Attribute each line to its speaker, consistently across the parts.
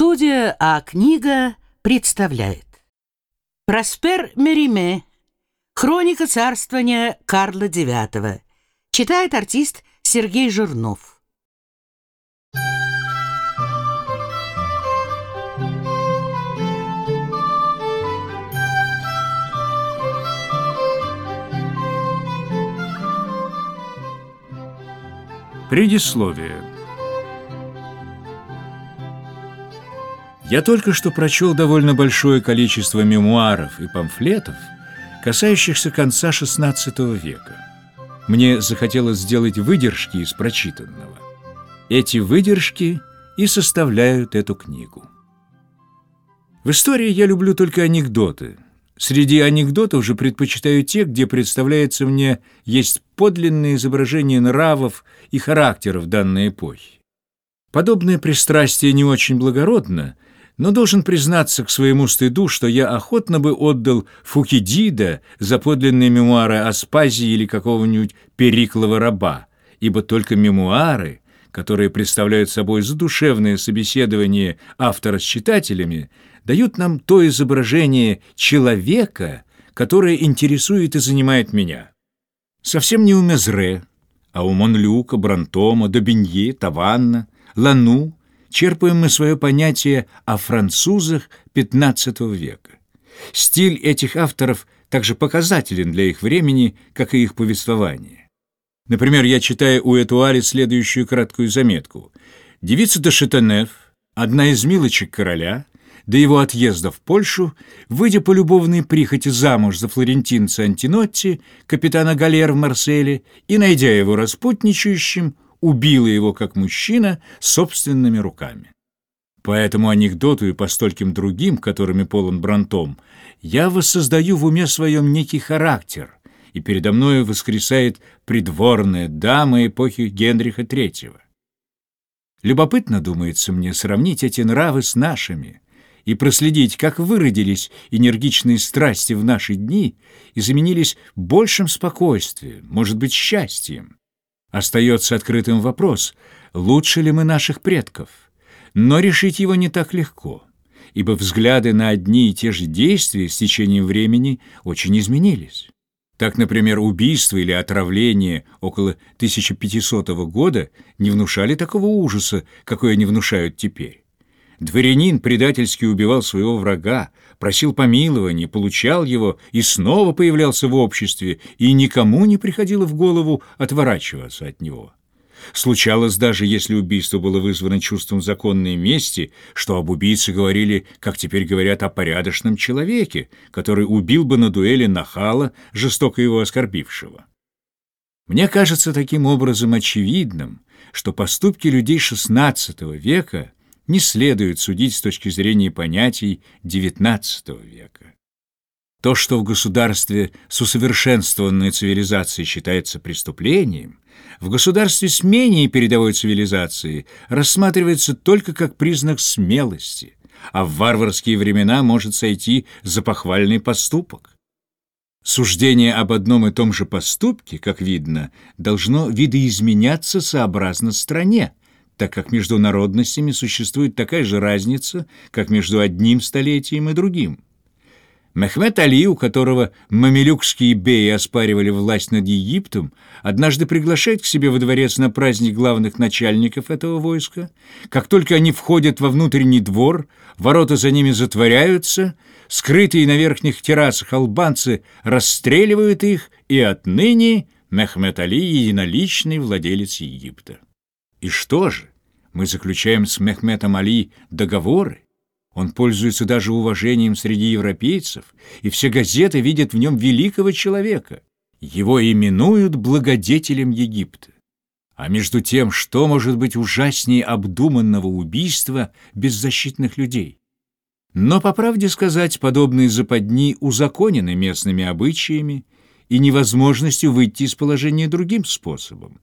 Speaker 1: Студия «А книга» представляет. Проспер Мериме. Хроника царствования Карла IX Читает артист Сергей Жирнов.
Speaker 2: Предисловие Я только что прочел довольно большое количество мемуаров и памфлетов, касающихся конца XVI века. Мне захотелось сделать выдержки из прочитанного. Эти выдержки и составляют эту книгу. В истории я люблю только анекдоты. Среди анекдотов же предпочитаю те, где представляется мне есть подлинное изображение нравов и характеров данной эпохи. Подобное пристрастие не очень благородно – но должен признаться к своему стыду, что я охотно бы отдал Фукидида за подлинные мемуары Аспазии или какого-нибудь Периклова раба, ибо только мемуары, которые представляют собой задушевное собеседование автора с читателями, дают нам то изображение человека, которое интересует и занимает меня. Совсем не у Мезре, а у Монлюка, Брантома, Добинье, Таванна, Лану, черпаем мы свое понятие о французах XV века. Стиль этих авторов также показателен для их времени, как и их повествование. Например, я читаю у Этуари следующую краткую заметку. Девица де Шетенеф, одна из милочек короля, до его отъезда в Польшу, выйдя по любовной прихоти замуж за флорентинца Антинотти, капитана галер в Марселе, и, найдя его распутничающим, убила его как мужчина собственными руками. По этому анекдоту и по стольким другим, которыми полон Брантом, я воссоздаю в уме своем некий характер, и передо мною воскресает придворная дама эпохи Генриха III. Любопытно, думается мне, сравнить эти нравы с нашими и проследить, как выродились энергичные страсти в наши дни и заменились большим спокойствием, может быть, счастьем. Остается открытым вопрос, лучше ли мы наших предков. Но решить его не так легко, ибо взгляды на одни и те же действия с течением времени очень изменились. Так, например, убийство или отравление около 1500 года не внушали такого ужаса, какой они внушают теперь. Дворянин предательски убивал своего врага, просил помилования, получал его и снова появлялся в обществе, и никому не приходило в голову отворачиваться от него. Случалось даже, если убийство было вызвано чувством законной мести, что об убийце говорили, как теперь говорят, о порядочном человеке, который убил бы на дуэли нахала, жестоко его оскорбившего. Мне кажется таким образом очевидным, что поступки людей XVI века – не следует судить с точки зрения понятий XIX века. То, что в государстве с усовершенствованной цивилизацией считается преступлением, в государстве с менее передовой цивилизацией рассматривается только как признак смелости, а в варварские времена может сойти за похвальный поступок. Суждение об одном и том же поступке, как видно, должно видоизменяться сообразно стране, так как между народностями существует такая же разница, как между одним столетием и другим. Мехмед Али, у которого мамилюкские беи оспаривали власть над Египтом, однажды приглашает к себе во дворец на праздник главных начальников этого войска. Как только они входят во внутренний двор, ворота за ними затворяются, скрытые на верхних террасах албанцы расстреливают их, и отныне Мехмед Али — единоличный владелец Египта. И что же? Мы заключаем с Мехметом Али договоры. Он пользуется даже уважением среди европейцев, и все газеты видят в нем великого человека. Его именуют благодетелем Египта. А между тем, что может быть ужаснее обдуманного убийства беззащитных людей? Но, по правде сказать, подобные западни узаконены местными обычаями и невозможностью выйти из положения другим способом.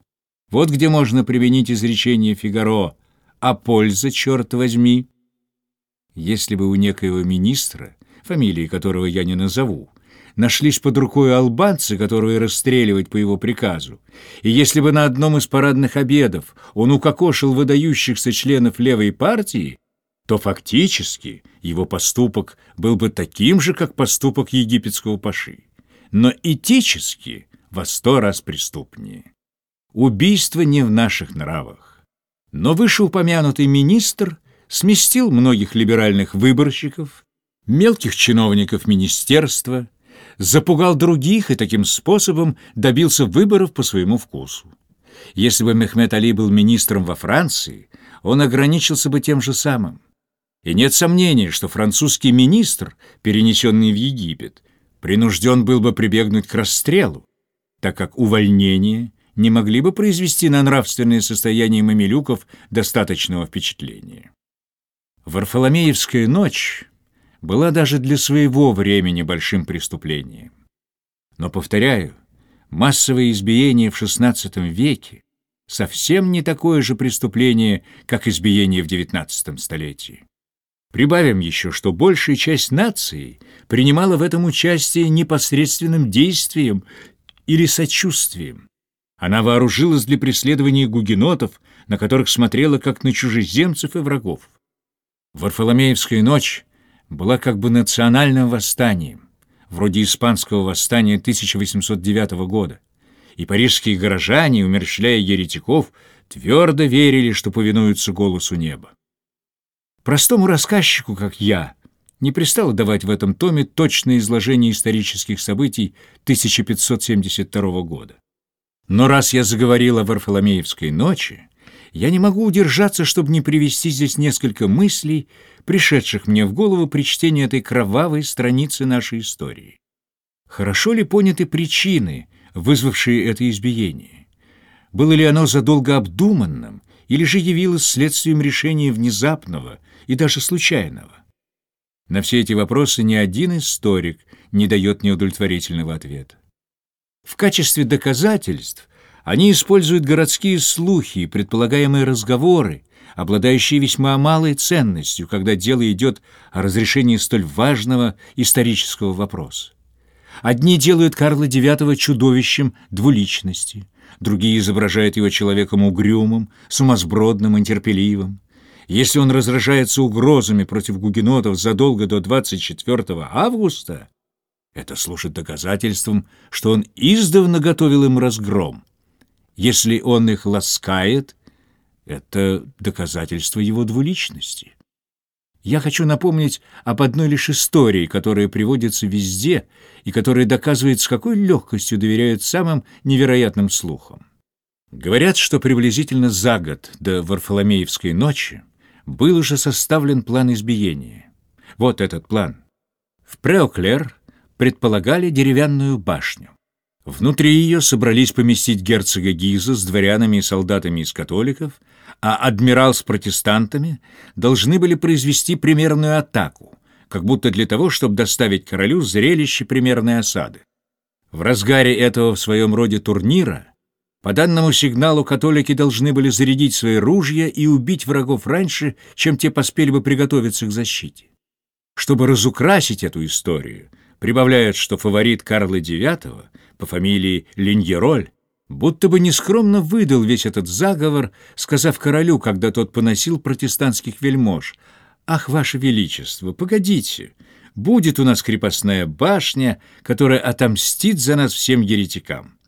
Speaker 2: Вот где можно применить изречение Фигаро «А польза, черт возьми!» Если бы у некоего министра, фамилии которого я не назову, нашлись под рукой албанцы, которые расстреливать по его приказу, и если бы на одном из парадных обедов он укокошил выдающихся членов левой партии, то фактически его поступок был бы таким же, как поступок египетского паши, но этически во сто раз преступнее. Убийство не в наших нравах. Но вышеупомянутый министр сместил многих либеральных выборщиков, мелких чиновников министерства, запугал других и таким способом добился выборов по своему вкусу. Если бы Мехмед Али был министром во Франции, он ограничился бы тем же самым. И нет сомнения, что французский министр, перенесенный в Египет, принужден был бы прибегнуть к расстрелу, так как увольнение не могли бы произвести на нравственное состояние мамилюков достаточного впечатления. Варфоломеевская ночь была даже для своего времени большим преступлением. Но, повторяю, массовое избиение в XVI веке совсем не такое же преступление, как избиение в XIX столетии. Прибавим еще, что большая часть нации принимала в этом участие непосредственным действием или сочувствием. Она вооружилась для преследования гугенотов, на которых смотрела как на чужеземцев и врагов. Варфоломеевская ночь была как бы национальным восстанием, вроде испанского восстания 1809 года, и парижские горожане, умерщвляя еретиков, твердо верили, что повинуются голосу неба. Простому рассказчику, как я, не пристало давать в этом томе точное изложение исторических событий 1572 года. Но раз я заговорил о Варфоломеевской ночи, я не могу удержаться, чтобы не привести здесь несколько мыслей, пришедших мне в голову при чтении этой кровавой страницы нашей истории. Хорошо ли поняты причины, вызвавшие это избиение? Было ли оно задолго обдуманным, или же явилось следствием решения внезапного и даже случайного? На все эти вопросы ни один историк не дает неудовлетворительного ответа. В качестве доказательств они используют городские слухи и предполагаемые разговоры, обладающие весьма малой ценностью, когда дело идет о разрешении столь важного исторического вопроса. Одни делают Карла IX чудовищем двуличности, другие изображают его человеком угрюмым, сумасбродным и терпеливым. Если он разражается угрозами против гугенотов задолго до 24 августа, это служит доказательством, что он издавна готовил им разгром. Если он их ласкает, это доказательство его двуличности. Я хочу напомнить об одной лишь истории, которая приводится везде и которая доказывает, с какой легкостью доверяют самым невероятным слухам. Говорят, что приблизительно за год до Варфоломеевской ночи был уже составлен план избиения. Вот этот план. В Преоклер предполагали деревянную башню. Внутри ее собрались поместить герцога Гиза с дворянами и солдатами из католиков, а адмирал с протестантами должны были произвести примерную атаку, как будто для того, чтобы доставить королю зрелище примерной осады. В разгаре этого в своем роде турнира по данному сигналу католики должны были зарядить свои ружья и убить врагов раньше, чем те поспели бы приготовиться к защите. Чтобы разукрасить эту историю, прибавляют, что фаворит Карла IX по фамилии Линьероль будто бы нескромно выдал весь этот заговор, сказав королю, когда тот поносил протестантских вельмож, «Ах, ваше величество, погодите, будет у нас крепостная башня, которая отомстит за нас всем еретикам».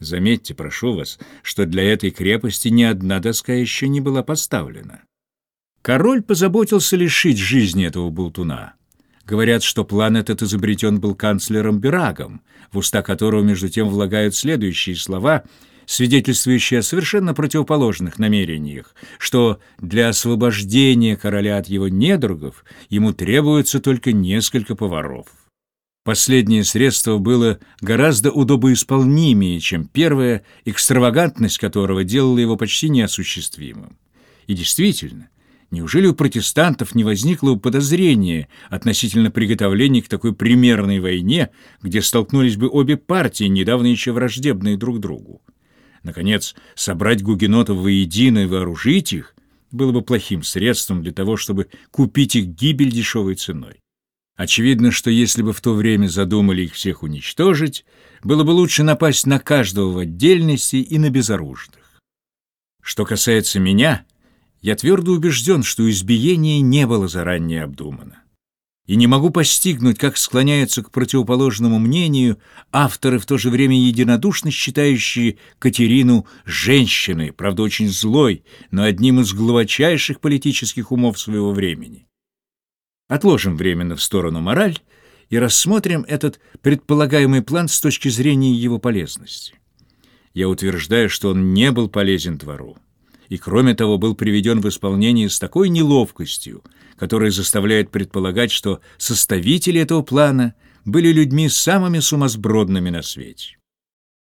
Speaker 2: Заметьте, прошу вас, что для этой крепости ни одна доска еще не была поставлена. Король позаботился лишить жизни этого болтуна. Говорят, что план этот изобретен был канцлером Бирагом, в уста которого между тем влагают следующие слова, свидетельствующие о совершенно противоположных намерениях, что для освобождения короля от его недругов ему требуется только несколько поваров. Последнее средство было гораздо удобоисполнимее, чем первое, экстравагантность которого делала его почти неосуществимым. И действительно, неужели у протестантов не возникло подозрения относительно приготовлений к такой примерной войне, где столкнулись бы обе партии, недавно еще враждебные друг другу? Наконец, собрать гугенотов воедино и вооружить их было бы плохим средством для того, чтобы купить их гибель дешевой ценой. Очевидно, что если бы в то время задумали их всех уничтожить, было бы лучше напасть на каждого в отдельности и на безоружных. Что касается меня, Я твердо убежден, что избиение не было заранее обдумано. И не могу постигнуть, как склоняются к противоположному мнению авторы, в то же время единодушно считающие Катерину женщиной, правда, очень злой, но одним из глубочайших политических умов своего времени. Отложим временно в сторону мораль и рассмотрим этот предполагаемый план с точки зрения его полезности. Я утверждаю, что он не был полезен двору и, кроме того, был приведен в исполнение с такой неловкостью, которая заставляет предполагать, что составители этого плана были людьми самыми сумасбродными на свете.